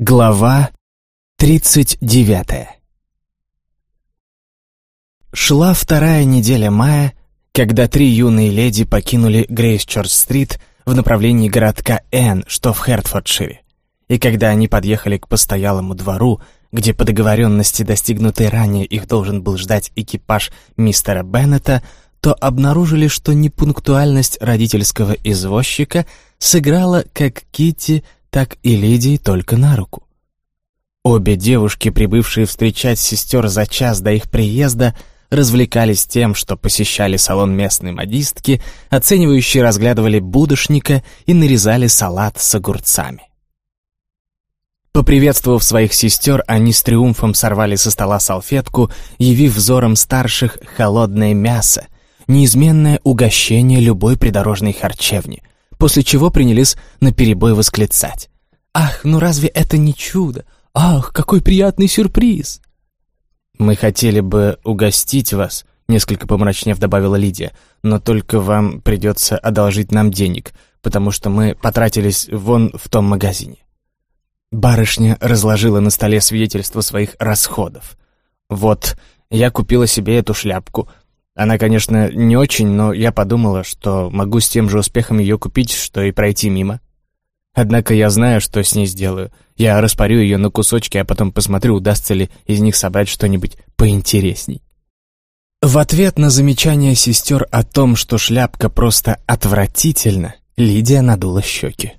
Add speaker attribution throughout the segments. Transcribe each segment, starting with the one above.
Speaker 1: Глава тридцать девятая Шла вторая неделя мая, когда три юные леди покинули Грейсчорч-стрит в направлении городка Н, что в Хертфордшире. И когда они подъехали к постоялому двору, где по договоренности, достигнутой ранее, их должен был ждать экипаж мистера Беннета, то обнаружили, что непунктуальность родительского извозчика сыграла как Китти, так и Лидии только на руку. Обе девушки, прибывшие встречать сестер за час до их приезда, развлекались тем, что посещали салон местной модистки, оценивающие разглядывали будущника и нарезали салат с огурцами. Поприветствовав своих сестер, они с триумфом сорвали со стола салфетку, явив взором старших холодное мясо, неизменное угощение любой придорожной харчевни, после чего принялись наперебой восклицать. «Ах, ну разве это не чудо? Ах, какой приятный сюрприз!» «Мы хотели бы угостить вас», — несколько помрачнев добавила Лидия, «но только вам придется одолжить нам денег, потому что мы потратились вон в том магазине». Барышня разложила на столе свидетельство своих расходов. «Вот, я купила себе эту шляпку, она, конечно, не очень, но я подумала, что могу с тем же успехом ее купить, что и пройти мимо. Однако я знаю, что с ней сделаю. Я распорю ее на кусочки, а потом посмотрю, удастся ли из них собрать что-нибудь поинтересней. В ответ на замечание сестер о том, что шляпка просто отвратительна, Лидия надула щеки.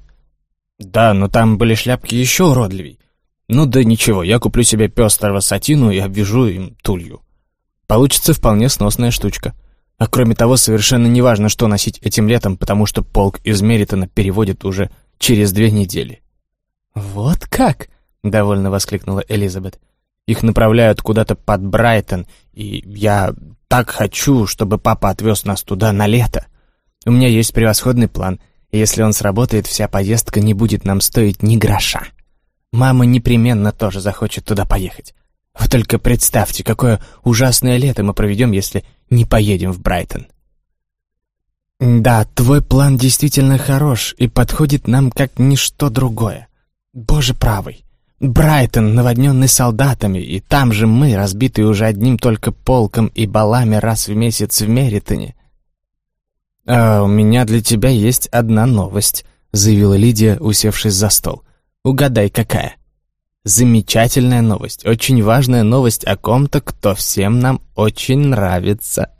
Speaker 1: «Да, но там были шляпки еще уродливей. Ну да ничего, я куплю себе пестрого сатину и обвяжу им тулью. Получится вполне сносная штучка. А кроме того, совершенно неважно, что носить этим летом, потому что полк из Меритона переводит уже через две недели. «Вот как?» — довольно воскликнула Элизабет. «Их направляют куда-то под Брайтон, и я так хочу, чтобы папа отвез нас туда на лето. У меня есть превосходный план, и если он сработает, вся поездка не будет нам стоить ни гроша. Мама непременно тоже захочет туда поехать. Вы только представьте, какое ужасное лето мы проведем, если не поедем в Брайтон. Да, твой план действительно хорош и подходит нам как ничто другое. Боже правый. Брайтон, наводненный солдатами, и там же мы, разбитые уже одним только полком и балами раз в месяц в Меритоне. «А у меня для тебя есть одна новость», — заявила Лидия, усевшись за стол. «Угадай, какая?» Замечательная новость, очень важная новость о ком-то, кто всем нам очень нравится.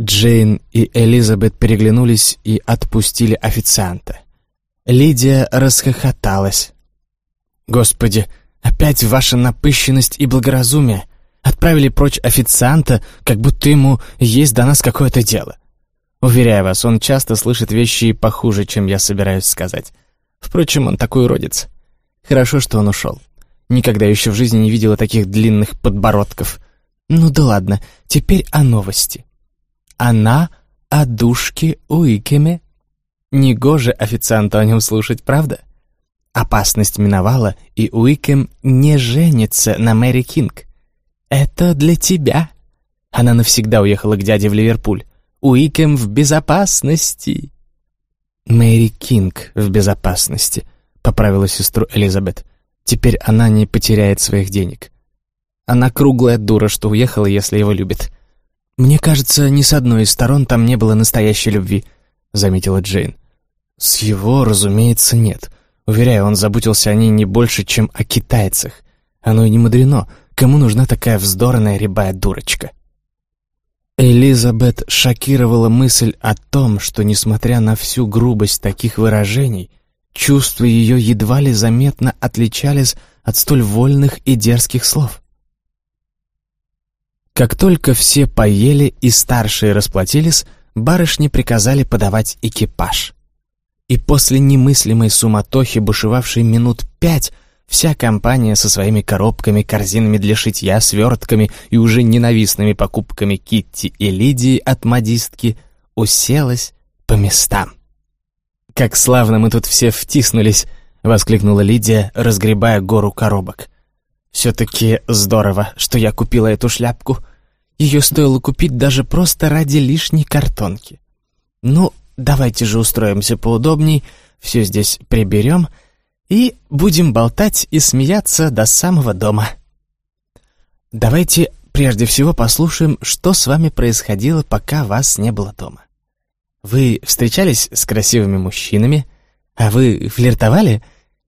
Speaker 1: Джейн и Элизабет переглянулись и отпустили официанта. Лидия расхохоталась. «Господи, опять ваша напыщенность и благоразумие. Отправили прочь официанта, как будто ему есть до нас какое-то дело. Уверяю вас, он часто слышит вещи похуже, чем я собираюсь сказать. Впрочем, он такой уродец. Хорошо, что он ушел. Никогда еще в жизни не видела таких длинных подбородков. Ну да ладно, теперь о новости. Она о душке Уикеме. Негоже официанту о нем слушать, правда? Опасность миновала, и Уикем не женится на Мэри Кинг. Это для тебя. Она навсегда уехала к дяде в Ливерпуль. Уикем в безопасности. Мэри Кинг в безопасности —— поправила сестру Элизабет. «Теперь она не потеряет своих денег. Она круглая дура, что уехала, если его любит. Мне кажется, ни с одной из сторон там не было настоящей любви», — заметила Джейн. «С его, разумеется, нет. Уверяю, он заботился о ней не больше, чем о китайцах. Оно и не мудрено. Кому нужна такая вздорная рябая дурочка?» Элизабет шокировала мысль о том, что, несмотря на всю грубость таких выражений, Чувства ее едва ли заметно отличались от столь вольных и дерзких слов. Как только все поели и старшие расплатились, барышни приказали подавать экипаж. И после немыслимой суматохи, бушевавшей минут пять, вся компания со своими коробками, корзинами для шитья, свертками и уже ненавистными покупками Китти и Лидии от модистки уселась по местам. «Как славно мы тут все втиснулись!» — воскликнула Лидия, разгребая гору коробок. «Все-таки здорово, что я купила эту шляпку. Ее стоило купить даже просто ради лишней картонки. Ну, давайте же устроимся поудобней, все здесь приберем. и будем болтать и смеяться до самого дома. Давайте прежде всего послушаем, что с вами происходило, пока вас не было дома. Вы встречались с красивыми мужчинами, а вы флиртовали?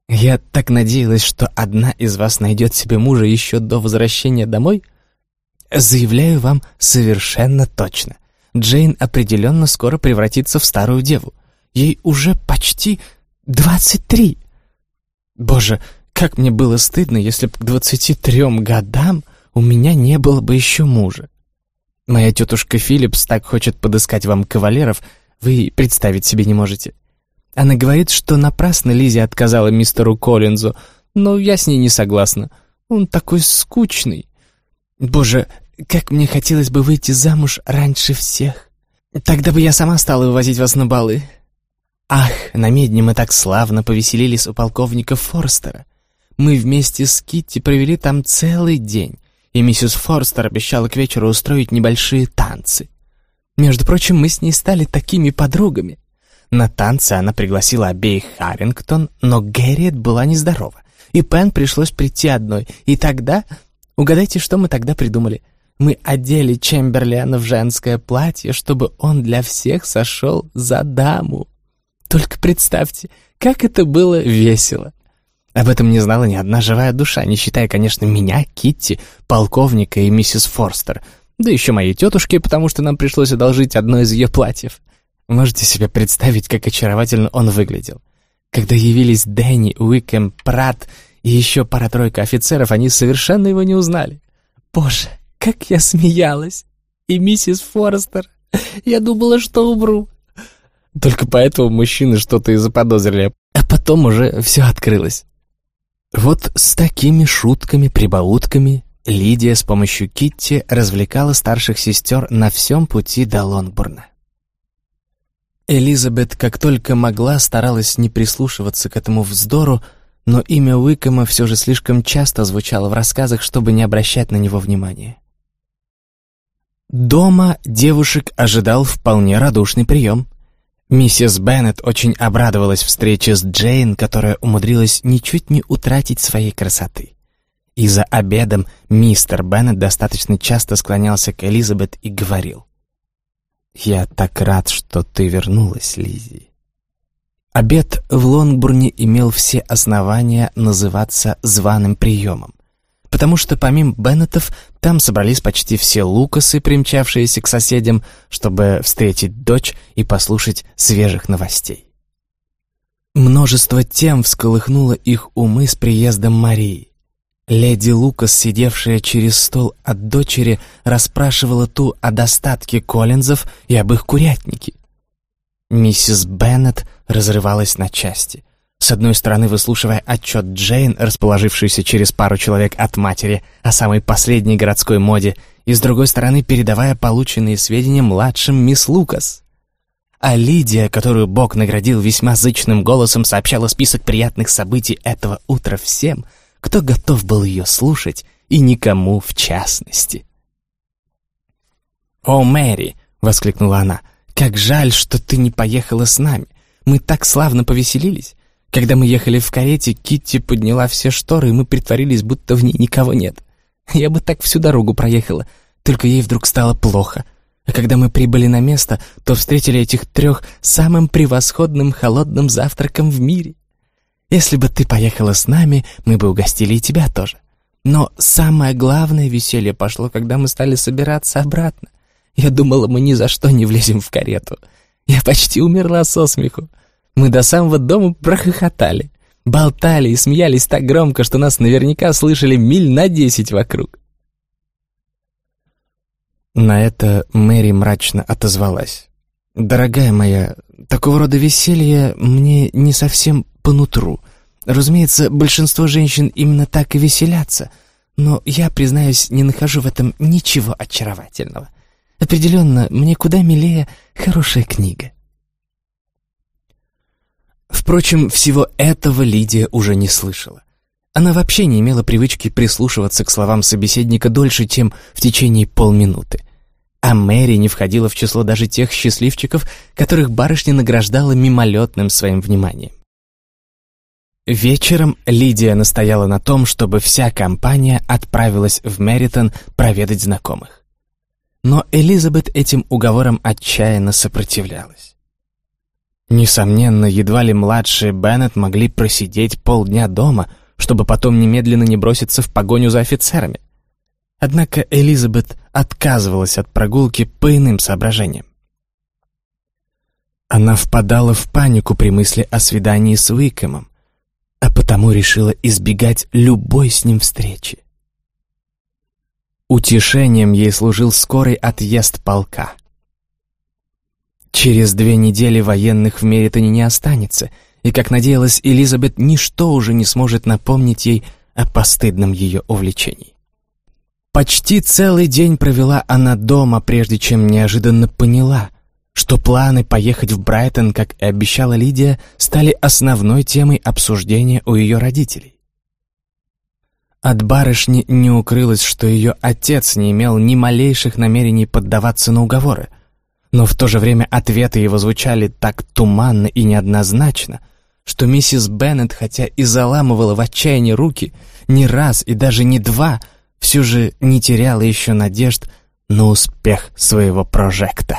Speaker 1: Я так надеялась, что одна из вас найдет себе мужа еще до возвращения домой. Заявляю вам совершенно точно. Джейн определенно скоро превратится в старую деву. Ей уже почти двадцать три. Боже, как мне было стыдно, если б к двадцати трем годам у меня не было бы еще мужа. Моя тетушка Филлипс так хочет подыскать вам кавалеров, вы представить себе не можете. Она говорит, что напрасно Лизи отказала мистеру Коллинзу, но я с ней не согласна. Он такой скучный. Боже, как мне хотелось бы выйти замуж раньше всех. Тогда бы я сама стала вывозить вас на балы. Ах, на медне мы так славно повеселились у полковника Форстера. Мы вместе с Китти провели там целый день, и миссис Форстер обещала к вечеру устроить небольшие танцы. Между прочим, мы с ней стали такими подругами. На танцы она пригласила обеих Харрингтон, но Гэрриет была нездорова, и Пен пришлось прийти одной. И тогда... Угадайте, что мы тогда придумали? Мы одели Чемберлена в женское платье, чтобы он для всех сошел за даму. Только представьте, как это было весело. Об этом не знала ни одна живая душа, не считая, конечно, меня, Китти, полковника и миссис Форстер, да еще моей тетушки, потому что нам пришлось одолжить одно из ее платьев. Можете себе представить, как очаровательно он выглядел. Когда явились Дэнни, Уикэм, Прат и еще пара-тройка офицеров, они совершенно его не узнали. Боже, как я смеялась! И миссис Форстер. Я думала, что умру. Только поэтому мужчины что-то и заподозрили, а потом уже все открылось. Вот с такими шутками-прибаутками Лидия с помощью Китти развлекала старших сестер на всем пути до Лонгбурна. Элизабет, как только могла, старалась не прислушиваться к этому вздору, но имя Уикэма все же слишком часто звучало в рассказах, чтобы не обращать на него внимания. Дома девушек ожидал вполне радушный прием. Миссис Беннет очень обрадовалась встрече с Джейн, которая умудрилась ничуть не утратить своей красоты. И за обедом мистер Беннет достаточно часто склонялся к Элизабет и говорил. «Я так рад, что ты вернулась, Лиззи». Обед в Лонгбурне имел все основания называться званым приемом потому что помимо Беннетов там собрались почти все Лукасы, примчавшиеся к соседям, чтобы встретить дочь и послушать свежих новостей. Множество тем всколыхнуло их умы с приездом Марии. Леди Лукас, сидевшая через стол от дочери, расспрашивала ту о достатке Коллинзов и об их курятнике. Миссис Беннет разрывалась на части — с одной стороны, выслушивая отчет Джейн, расположившийся через пару человек от матери, о самой последней городской моде, и с другой стороны, передавая полученные сведения младшим мисс Лукас. А Лидия, которую Бог наградил весьма зычным голосом, сообщала список приятных событий этого утра всем, кто готов был ее слушать, и никому в частности. «О, Мэри!» — воскликнула она. «Как жаль, что ты не поехала с нами. Мы так славно повеселились. Когда мы ехали в карете, Китти подняла все шторы, и мы притворились, будто в ней никого нет. Я бы так всю дорогу проехала, только ей вдруг стало плохо. А когда мы прибыли на место, то встретили этих трех самым превосходным холодным завтраком в мире. Если бы ты поехала с нами, мы бы угостили и тебя тоже. Но самое главное веселье пошло, когда мы стали собираться обратно. Я думала, мы ни за что не влезем в карету. Я почти умерла со смеху. Мы до самого дома прохохотали. Болтали и смеялись так громко, что нас наверняка слышали миль на десять вокруг. На это Мэри мрачно отозвалась. «Дорогая моя, такого рода веселье мне не совсем по нутру. Разумеется, большинство женщин именно так и веселятся, но я, признаюсь, не нахожу в этом ничего очаровательного. Определенно, мне куда милее хорошая книга». Впрочем, всего этого Лидия уже не слышала. Она вообще не имела привычки прислушиваться к словам собеседника дольше, чем в течение полминуты. А Мэри не входила в число даже тех счастливчиков, которых барышня награждала мимолетным своим вниманием. Вечером Лидия настояла на том, чтобы вся компания отправилась в Мэритон проведать знакомых. Но Элизабет этим уговором отчаянно сопротивлялась. Несомненно, едва ли младшие Беннет могли просидеть полдня дома, чтобы потом немедленно не броситься в погоню за офицерами. Однако Элизабет отказывалась от прогулки по иным соображениям. Она впадала в панику при мысли о свидании с Уикэмом, а потому решила избегать любой с ним встречи. Утешением ей служил скорый отъезд полка. Через две недели военных в Меритоне не останется, и, как надеялась Элизабет, ничто уже не сможет напомнить ей о постыдном ее увлечении. Почти целый день провела она дома, прежде чем неожиданно поняла — что планы поехать в Брайтон, как и обещала Лидия, стали основной темой обсуждения у ее родителей. От барышни не укрылось, что ее отец не имел ни малейших намерений поддаваться на уговоры, но в то же время ответы его звучали так туманно и неоднозначно, что миссис Беннет, хотя и заламывала в отчаянии руки, не раз и даже не два, все же не теряла еще надежд на успех своего прожекта.